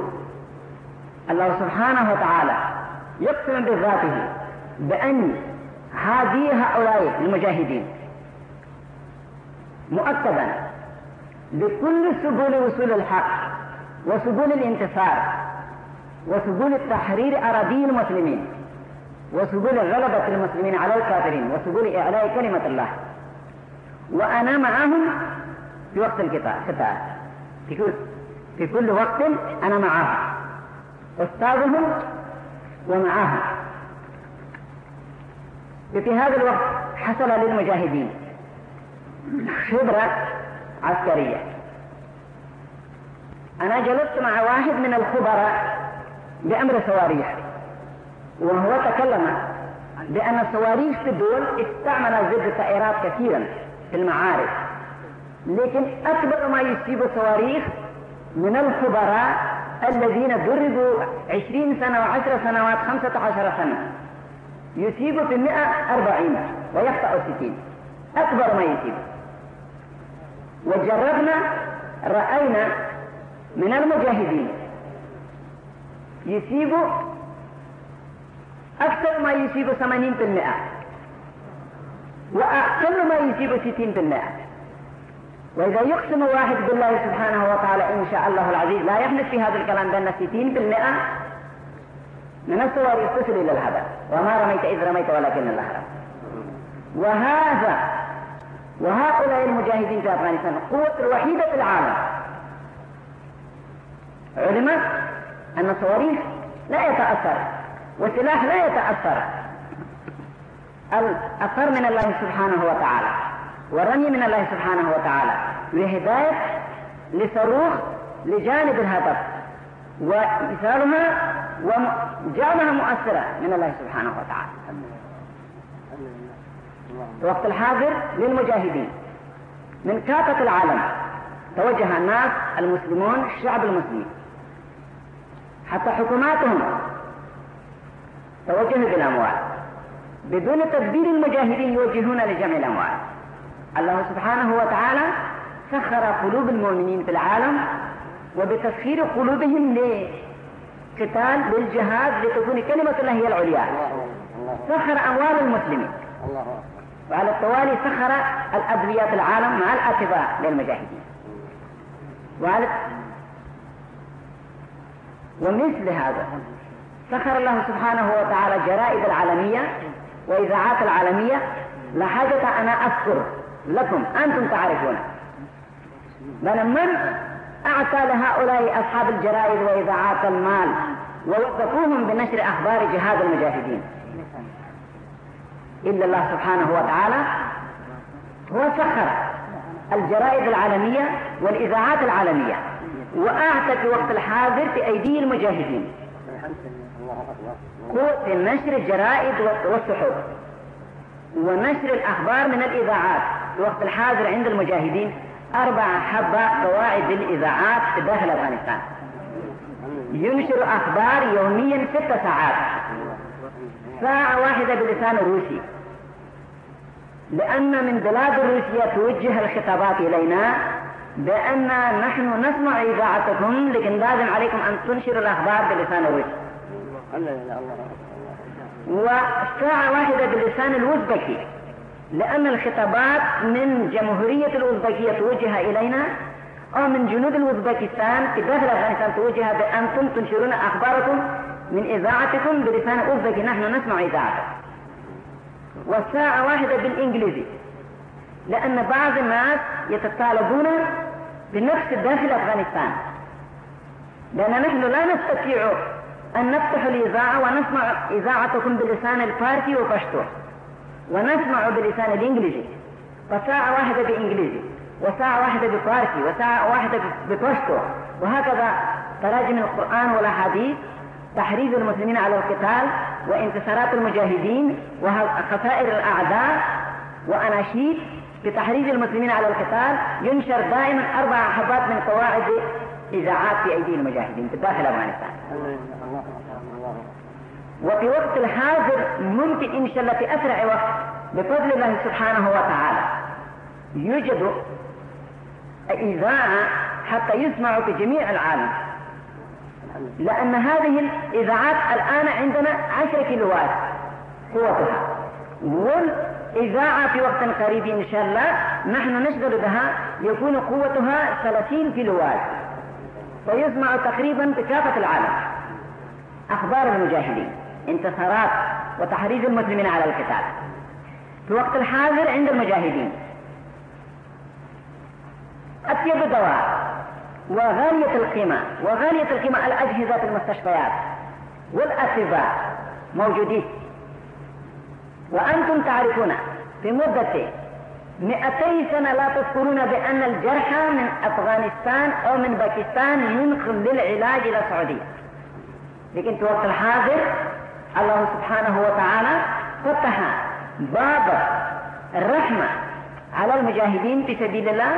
الله سبحانه وتعالى يقسم بذاته بأن هذه هؤلاء المجاهدين مؤكدا بكل سبل وصول الحق وسبل الانتصار وسبل التحرير أراضي المسلمين وسبل غلبة المسلمين على الكافرين وسبل إعلاء كلمة الله. وأنا معهم في وقت القتال في كل وقت أنا معهم أستاذهم ومعهم في هذا الوقت حصل للمجاهدين خبرة عسكرية. أنا جلست مع واحد من الخبراء بأمر صواريخ وهو تكلم بأن الصواريخ في الدول استعمل ضد الطائرات كثيرا في المعارك لكن أكبر ما يصيب الصواريخ من الخبراء الذين دربوا عشرين سنة وعشر سنوات خمسة عشر سنة. يصيب في المئة أربعين ويخطأ ستين. أكبر ما يصيب وجربنا رأينا من المجاهدين. يصيب أكثر ما يصيب ثمانين في المئة. وأقل ما يصيب ستين في المئة. وإذا يقسم واحد بالله سبحانه وتعالى إن شاء الله العزيز لا يحدث في هذا الكلام بأن ستين في المئة من الصور تصل إلى الهدف وما رميت إذ رميت ولكن الله رمى. وهذا وهؤلاء المجاهدين في أفغانستان القوة الوحيدة في العالم. علم أن الصواريخ لا يتأثر والسلاح لا يتأثر. الأثر من الله سبحانه وتعالى. والرمي من الله سبحانه وتعالى لهداية لصاروخ لجانب الهدف وإيصالها وجعلها مؤثرة من الله سبحانه وتعالى. وقت الحاضر للمجاهدين. من كافة العالم توجه الناس المسلمون الشعب المسلم حتى حكوماتهم توجهوا بالأموال. بدون تدبير المجاهدين يوجهون لجمع الأموال. الله سبحانه وتعالى سخر قلوب المؤمنين في العالم وبتسخير قلوبهم لقتال للجهاد لتكون كلمة الله هي العليا. سخر أموال المسلمين. وعلى التوالي سخر الأدوية في العالم مع الأطباء للمجاهدين وعلى ومثل هذا سخر الله سبحانه وتعالى جرائد العالمية وإذاعات العالمية. لا حاجة أنا أذكر لكم أنتم تعرفون. بل من أعطى لهؤلاء أصحاب الجرائد وإذاعات المال ووظفوهم بنشر أخبار جهاد المجاهدين. إلا الله سبحانه وتعالى هو سخر الجرائد العالمية والإذاعات العالمية وأعطى في وقت الحاضر في أيدي المجاهدين. قوة نشر الجرائد والصحف ونشر الأخبار من الإذاعات. في وقت الحاضر عند المجاهدين أربع حبة قواعد الإذاعات في داخل أفغانستان. ينشر أخبار يوميا ست ساعات. ساعة واحدة بلسان الروسي لأن من بلاد روسيا توجه الخطابات إلينا بأن نحن نسمع إذاعتكم لكن لازم عليكم أن تنشروا الأخبار بلسان الروسي وساعة واحدة باللسان الأوزبكي لأن الخطابات من جمهورية الأوزبكية توجه إلينا أو من جنود الأوزبكستان في داخل أفغانستان توجه بأنتم تنشرون أخباركم من إذاعتكم بلسان أوزبكي. نحن نسمع إذاعتكم والساعة واحدة بالإنجليزي. لأن بعض الناس يتطالبون بنفس داخل أفغانستان. لأن نحن لا نستطيع أن نفتح الإذاعة ونسمع إذاعتكم بلسان الفارسي وبشتو ونسمع بلسان الإنجليزي. فساعة واحدة بإنجليزي وساعة واحدة بفارسي وساعة واحدة ببشتو وهكذا تراجم القرآن والأحاديث تحريض المسلمين على القتال وانتصارات المجاهدين وخسائر الأعداء. وأناشيد بتحريض المسلمين على القتال ينشر دائما أربع حبات من قواعد إذاعات في أيدي المجاهدين. في داخل أفغانستان وفي وقت الحاضر ممكن إن شاء الله في أسرع وقت بفضل الله سبحانه وتعالى يوجد إذاعة حتى يسمع في جميع العالم. لأن هذه الإذاعات الآن عندنا عشر كيلوات قوتها. والإذاعة في وقت قريب إن شاء الله نحن نشغل بها يكون قوتها 30 كيلوات. ويسمع تقريبا بكافة العالم. أخبار المجاهدين. انتصارات وتحريض المسلمين على القتال. في الوقت الحاضر عند المجاهدين. أطيب دواء وغالية القيمة وغالية القيمة الأجهزة في المستشفيات والأطباء موجودين وأنتم تعرفون في مدة مئتي سنة لا تذكرون بأن الجرحى من أفغانستان أو من باكستان ينقل للعلاج إلى السعودية. لكن في وقت الحاضر الله سبحانه وتعالى فتح باب الرحمة على المجاهدين في سبيل الله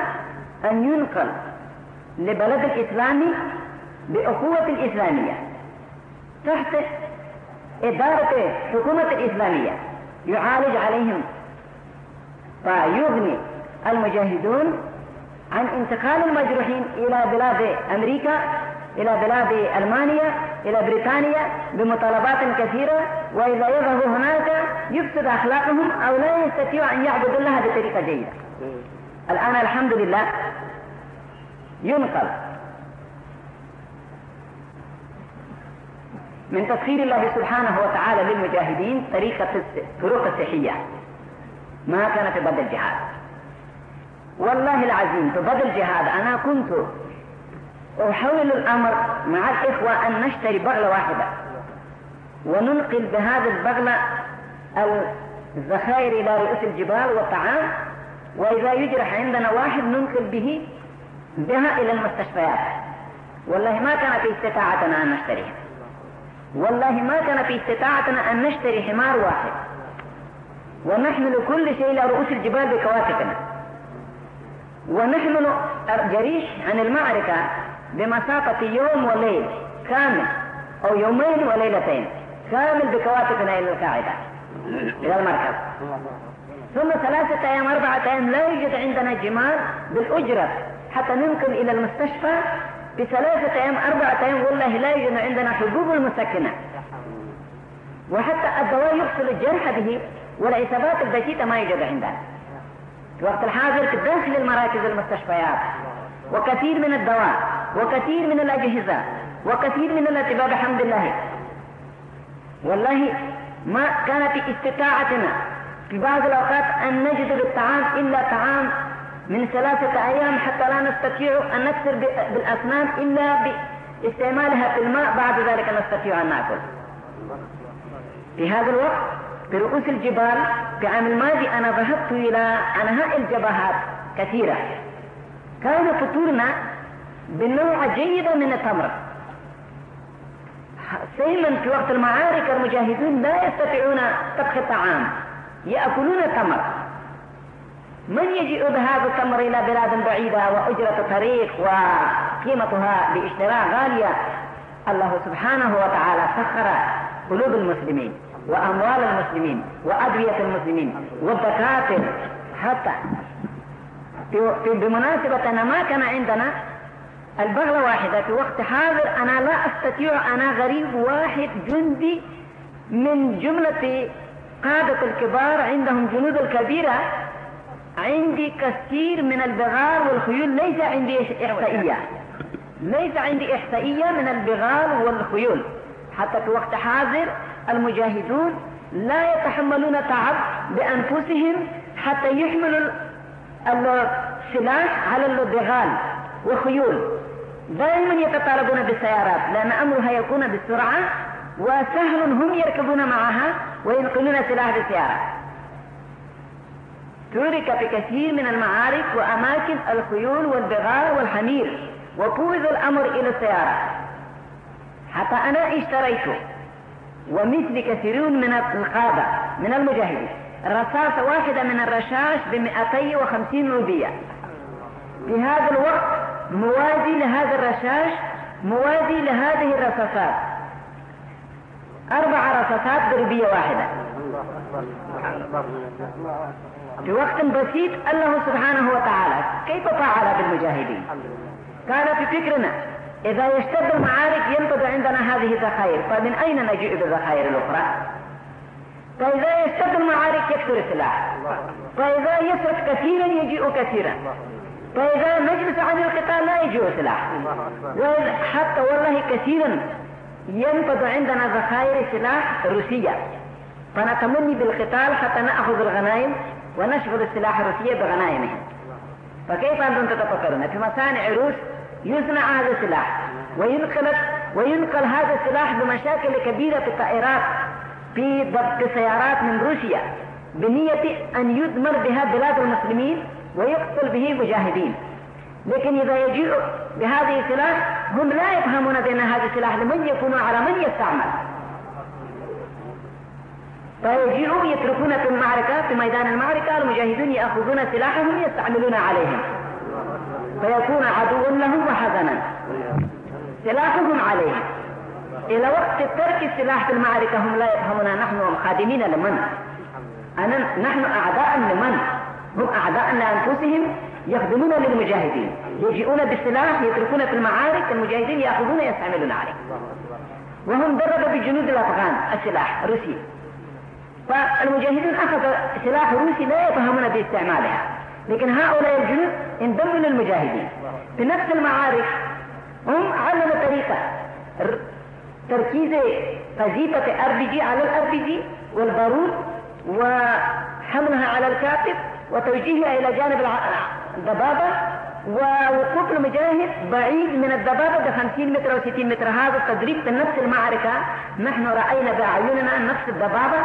أن ينقل لبلد الإسلامي بأخوة الإسلامية تحت إدارة حكومة الإسلامية. يعالج عليهم فيغني المجاهدون عن انتقال المجروحين إلى بلاد أمريكا إلى بلاد ألمانيا إلى بريطانيا بمطالبات كثيرة وإذا يذهبوا هناك يفسد أخلاقهم أو لا يستطيعوا أن يعبدوا الله بطريقة جيدة. الآن الحمد لله ينقل من تسخير الله سبحانه وتعالى للمجاهدين طريقة الطرق الصحية ما كان في بدل الجهاد. والله العظيم في بدل الجهاد أنا كنت أحول الأمر مع الإخوة أن نشتري بغلة واحدة. وننقل بهذا البغلة الذخائر إلى رؤوس الجبال والطعام وإذا يجرح عندنا واحد ننقل به بها إلى المستشفيات. والله ما كان في استطاعتنا أن نشتريها والله ما كان في استطاعتنا أن نشتري حمار واحد. ونحمل كل شيء إلى رؤوس الجبال بكواتفنا ونحمل الجريح عن المعركة بمسافة يوم وليل كامل أو يومين وليلتين كامل بكواتفنا إلى القاعدة. إلى المركز. ثم ثلاثة أيام أربعة أيام لا يوجد عندنا جمال بالأجرة حتى ننقل إلى المستشفى بثلاثة أيام أربعة أيام والله لا يوجد عندنا حبوب المسكنة. وحتى الدواء يغسل الجرح به والعصابات البسيطة ما يوجد عندنا. في وقت الحاضر في داخل المراكز المستشفيات وكثير من الدواء. وكثير من الأجهزة وكثير من الأطباء بحمد الله والله ما كان في استطاعتنا في بعض الأوقات أن نجد للطعام إلا طعام من ثلاثة أيام حتى لا نستطيع أن نكسر بالأسنان إلا باستعمالها في الماء بعد ذلك نستطيع أن نأكل. في هذا الوقت في رؤوس الجبال في عام الماضي أنا ذهبت إلى أنهاء الجبهات كثيرة. كان فطورنا بنوع جيدة من التمر. سيما في وقت المعارك المجاهدون لا يستطيعون طبخ الطعام. يأكلون التمر. من يجيء بهذا التمر إلى بلاد بعيدة وأجرة طريق وقيمتها بإشتراء غالية؟ الله سبحانه وتعالى سخر قلوب المسلمين وأموال المسلمين وأدوية المسلمين والدكاتر حتى بمناسبة أنا ما كان عندنا البغلة واحدة. في وقت حاضر أنا لا أستطيع أنا غريب واحد جندي من جملة قادة الكبار عندهم جنود الكبيرة. عندي كثير من البغال والخيول ليس عندي إحصائية. ليس عندي إحصائية من البغال والخيول. حتى في وقت حاضر المجاهدون لا يتحملون تعب بأنفسهم حتى يحملوا السلاح على البغال وخيول دائما يتطالبون بالسيارات لأن أمرها يكون بالسرعة وسهل هم يركبون معها وينقلون سلاح بالسيارات ترك في كثير من المعارك وأماكن الخيول والبغال والحمير وفوز الأمر إلى السيارة. حتى أنا اشتريته ومثل كثيرون من القادة من المجاهدين رصاصة واحدة من الرشاش بمئتي وخمسين روبية. في هذا الوقت موازي لهذا الرشاش موازي لهذه الرصاصات. أربع رصاصات بروبية واحدة. في وقت بسيط الله سبحانه وتعالى كيف فعل بالمجاهدين؟ كان في فكرنا إذا يشتد المعارك ينفذ عندنا هذه الذخائر فمن أين نجيء بالذخائر الأخرى؟ فإذا يشتد المعارك يكثر السلاح. فإذا يسرق كثيرا يجيء كثيرا. فإذا نجلس عن القتال لا يجيء سلاح حتى والله كثيرا ينفذ عندنا ذخائر سلاح روسية فنتمني بالقتال حتى نأخذ الغنائم ونشغل السلاح الروسية بغنائمهم. فكيف أنتم تتفكرون؟ في مصانع روس يصنع هذا السلاح وينقل وينقل هذا السلاح بمشاكل كبيرة في الطائرات في ضبط سيارات من روسيا بنية أن يدمر بها بلاد المسلمين ويقتل به مجاهدين. لكن إذا يجيء بهذه السلاح هم لا يفهمون بأن هذا السلاح لمن يكون على من يستعمل. فيجيئوا يتركون في المعركة في ميدان المعركة المجاهدون يأخذون سلاحهم يستعملون عليهم. فيكون عدو لهم وحزنا. سلاحهم عليهم. إلى وقت ترك السلاح في المعركة هم لا يفهمون نحن خادمين لمن. أنا نحن أعداء لمن؟ هم أعداء لأنفسهم يخدمون للمجاهدين. يجيئون بالسلاح يتركون في المعارك المجاهدين يأخذون يستعملون عليه وهم ضربوا بجنود الأفغان السلاح روسي. فالمجاهدين أخذوا سلاح روسي لا يفهمون باستعمالها. لكن هؤلاء الجنود انضموا للمجاهدين. في نفس المعارك هم علموا طريقة تركيز قذيفة RPG على ال RPG والبارود وحملها على الكتف وتوجيهها إلى جانب الدبابة ووقوف المجاهد بعيد من الدبابة ب 50 متر أو 60 متر. هذا التدريب في نفس المعركة. نحن رأينا بأعيننا نفس الضبابة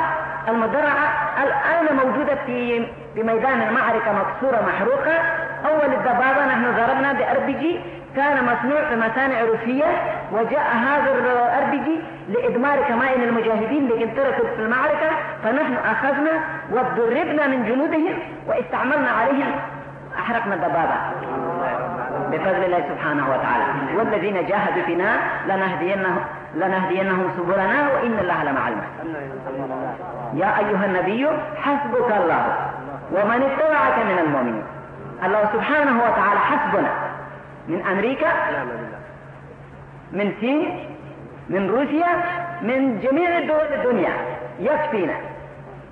المدرعة الآن موجودة في في ميدان المعركة مكسورة محروقة. أول الضبابة نحن ضربنا بأربجي كان مصنوع في مصانع روسية وجاء هذا الأربجي لإدمار كمائن المجاهدين لكن تركوا في المعركة فنحن أخذنا وضربنا من جنودهم واستعملنا عليهم. أحرقنا الضبابة بفضل الله سبحانه وتعالى. والذين جاهدوا فينا لنهدينهم, لنهدينهم سبلنا وإن الله لمع المحسنين. يا أيها النبي حسبك الله ومن اتبعك من المؤمنين. الله سبحانه وتعالى حسبنا. من أمريكا من الصين من روسيا من جميع الدول الدنيا. يكفينا.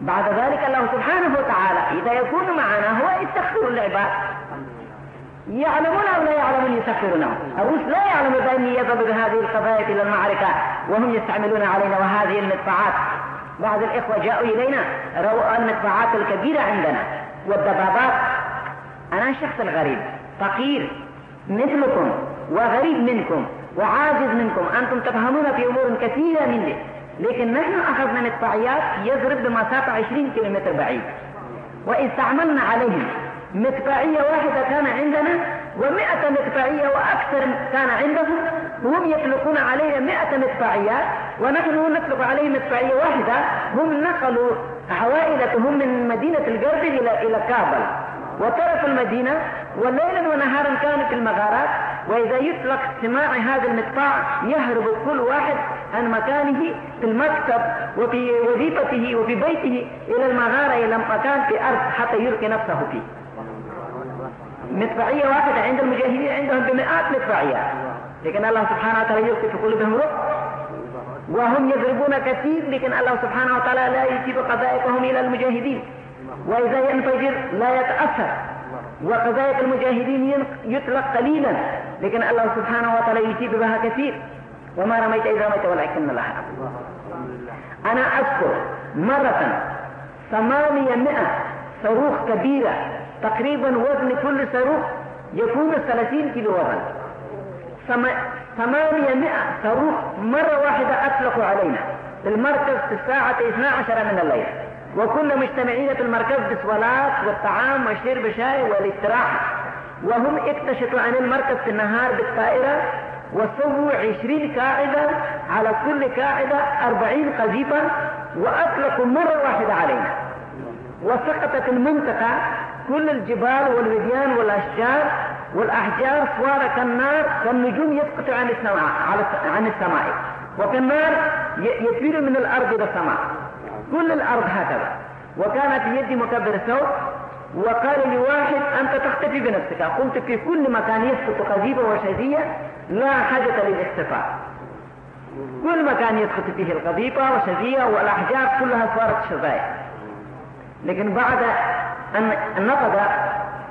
بعد ذلك الله سبحانه وتعالى إذا يكون معنا هو يستغفر العباد يعلمون أو لا يعلمون يسخرونه الروس لا يعلم بأني يذهب بهذه القضايا إلى المعركة وهم يستعملون علينا وهذه المدفعات بعض الإخوة جاءوا إلينا رأوا المدفعات الكبيرة عندنا والدبابات. أنا شخص غريب فقير مثلكم وغريب منكم وعاجز منكم أنتم تفهمون في أمور كثيرة مني لكن نحن أخذنا مدفعيات يضرب بمسافة 20 كيلومتر بعيد. واستعملنا عليهم مدفعية واحدة كان عندنا ومئة مدفعية وأكثر كان عندهم هم يطلقون عليها مئة مدفعية ونحن نطلق عليهم مدفعية واحدة هم نقلوا عوائلتهم من مدينة القرب إلى إلى كابل. وتركوا المدينة وليلا ونهارا كانوا في المغارات وإذا يطلق سماع هذا المدفع يهرب كل واحد عن مكانه في المكتب وفي وظيفته وفي بيته إلى المغارة إلى مكان في أرض حتى يلقي نفسه فيه. مدفعية واحدة عند المجاهدين عندهم بمئات مدفعيات. لكن الله سبحانه وتعالى يلقي في قلوبهم رب وهم يضربون كثير لكن الله سبحانه وتعالى لا يجيب قضائكهم إلى المجاهدين. وإذا ينفجر لا يتأثر. وكذلك المجاهدين يطلق قليلا. لكن الله سبحانه وتعالى يجيب بها كثير. وما رميت إذا رميت ولكن الله أنا أذكر مرة ثمانية صاروخ كبيرة. تقريبا وزن كل صاروخ يكون 30 كيلو وزن. ثمانية صاروخ مرة واحدة أطلقوا علينا. في المركز في الساعة 12 من الليل. وكل مجتمعين في المركز بالصلاة والطعام والشرب شاي والاستراحة. وهم اكتشفوا عن المركز في النهار بالطائرة وسووا عشرين قاعدة على كل قاعدة أربعين قذيفة وأطلقوا مرة واحدة علينا. وسقطت المنطقة كل الجبال والوديان والأشجار والأحجار صار كالنار كالنجوم يسقط عن السماء عن السماء. وكالنار يطير من الأرض إلى السماء. كل الأرض هكذا. وكان في يدي مكبر الصوت وقال لواحد أنت تختفي بنفسك. قلت في كل مكان يسقط قذيفة وشذية لا حاجة للاختفاء. كل مكان يسقط فيه القذيفة وشذية والأحجار كلها صارت شظايا لكن بعد أن نقض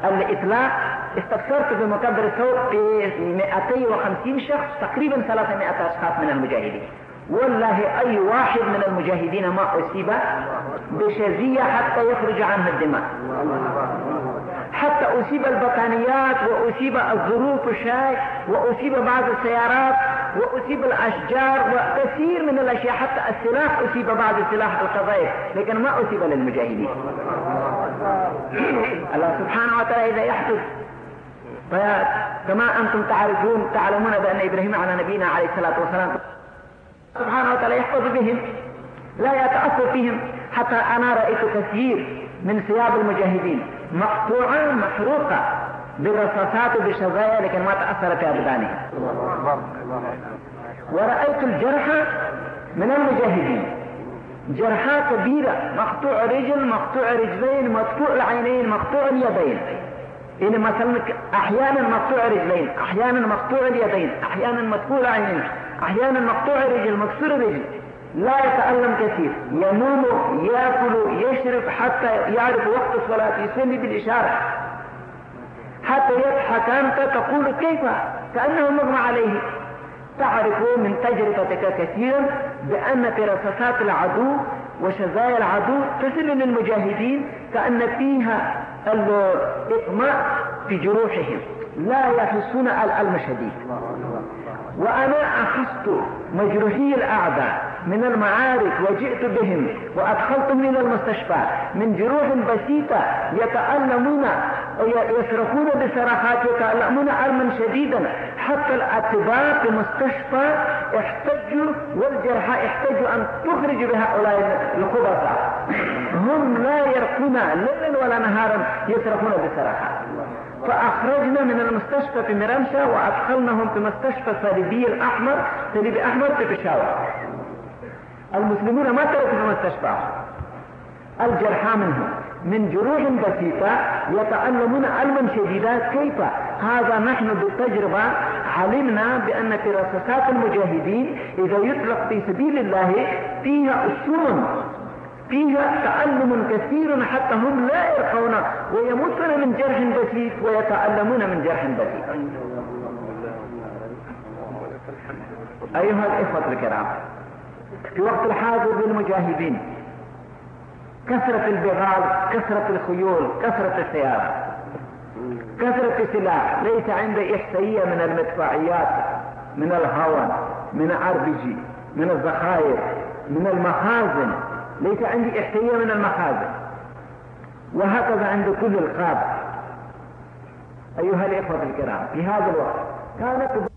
الإطلاق استفسرت بمكبر الصوت في 250 شخص تقريبا 300 أشخاص من المجاهدين. والله أي واحد من المجاهدين ما أصيب بشذية حتى يخرج عنها الدماء. حتى أصيب البطانيات وأصيب الظروف الشاي وأصيب بعض السيارات وأصيب الأشجار وكثير من الأشياء حتى السلاح أصيب بعض السلاح القضائف لكن ما أصيب للمجاهدين. الله سبحانه وتعالى إذا يحدث كما أنتم تعرفون تعلمون بأن إبراهيم على نبينا عليه الصلاة والسلام سبحانه وتعالى يحفظ بهم لا يتأثر فيهم حتى أنا رأيت كثير من ثياب المجاهدين مقطوعة محروقة بالرصاصات وبالشظايا لكن ما تأثر في أبدانهم ورأيت الجرحى من المجاهدين. جرحى كبيرة مقطوع رجل مقطوع رجلين مقطوع العينين مقطوع اليدين. إن مثلا أحيانا مقطوع رجلين أحيانا مقطوع اليدين أحيانا مقطوع العينين. أحيانا مقطوع رجل مكسور رجل لا يتألم كثير ينوم يأكل يشرب حتى يعرف وقت الصلاة يصلي بالإشارة. حتى يضحك أنت تقول كيف؟ كأنه مغمى عليه. تعرف من تجربتك كثيرا بأن رصاصات العدو وشظايا العدو تصل للمجاهدين كأن فيها الإطماء في جروحهم. لا يحسون الألم شديد وأنا أخذت مجروحي الأعداء من المعارك وجئت بهم وأدخلتهم إلى المستشفى من جروح بسيطة يتألمون يصرخون بصراخات يتألمون ألما شديدا. حتى الأطباء في المستشفى احتجوا والجرحى احتجوا أن تخرج بهؤلاء الخبثاء. هم لا يرقون ليلا ولا نهارا يصرخون بصراخات. فأخرجنا من المستشفى في مرمشة وأدخلناهم في مستشفى صليبي الأحمر صليبي أحمر في بشاور المسلمون ما تركوا في المستشفى. الجرحى منهم. من جروح بسيطة يتألمون ألما شديدا كيف هذا نحن بالتجربة علمنا بأن في رصاصات المجاهدين إذا يطلق في سبيل الله فيها أسهم فيها تألم كثير حتى هم لا يرقون ويموتون من جرح بسيط ويتألمون من جرح بسيط. أيها الإخوة الكرام في وقت الحاضر للمجاهدين كثرة البغال كثرة الخيول كثرة السيارات كثرة السلاح ليس عندي إحصائية من المدفعيات من الهوى من أربجي من الذخائر من المخازن. ليس عندي احتية من المخازن. وهكذا عند كل القادة أيها الإخوة الكرام في هذا الوقت كانت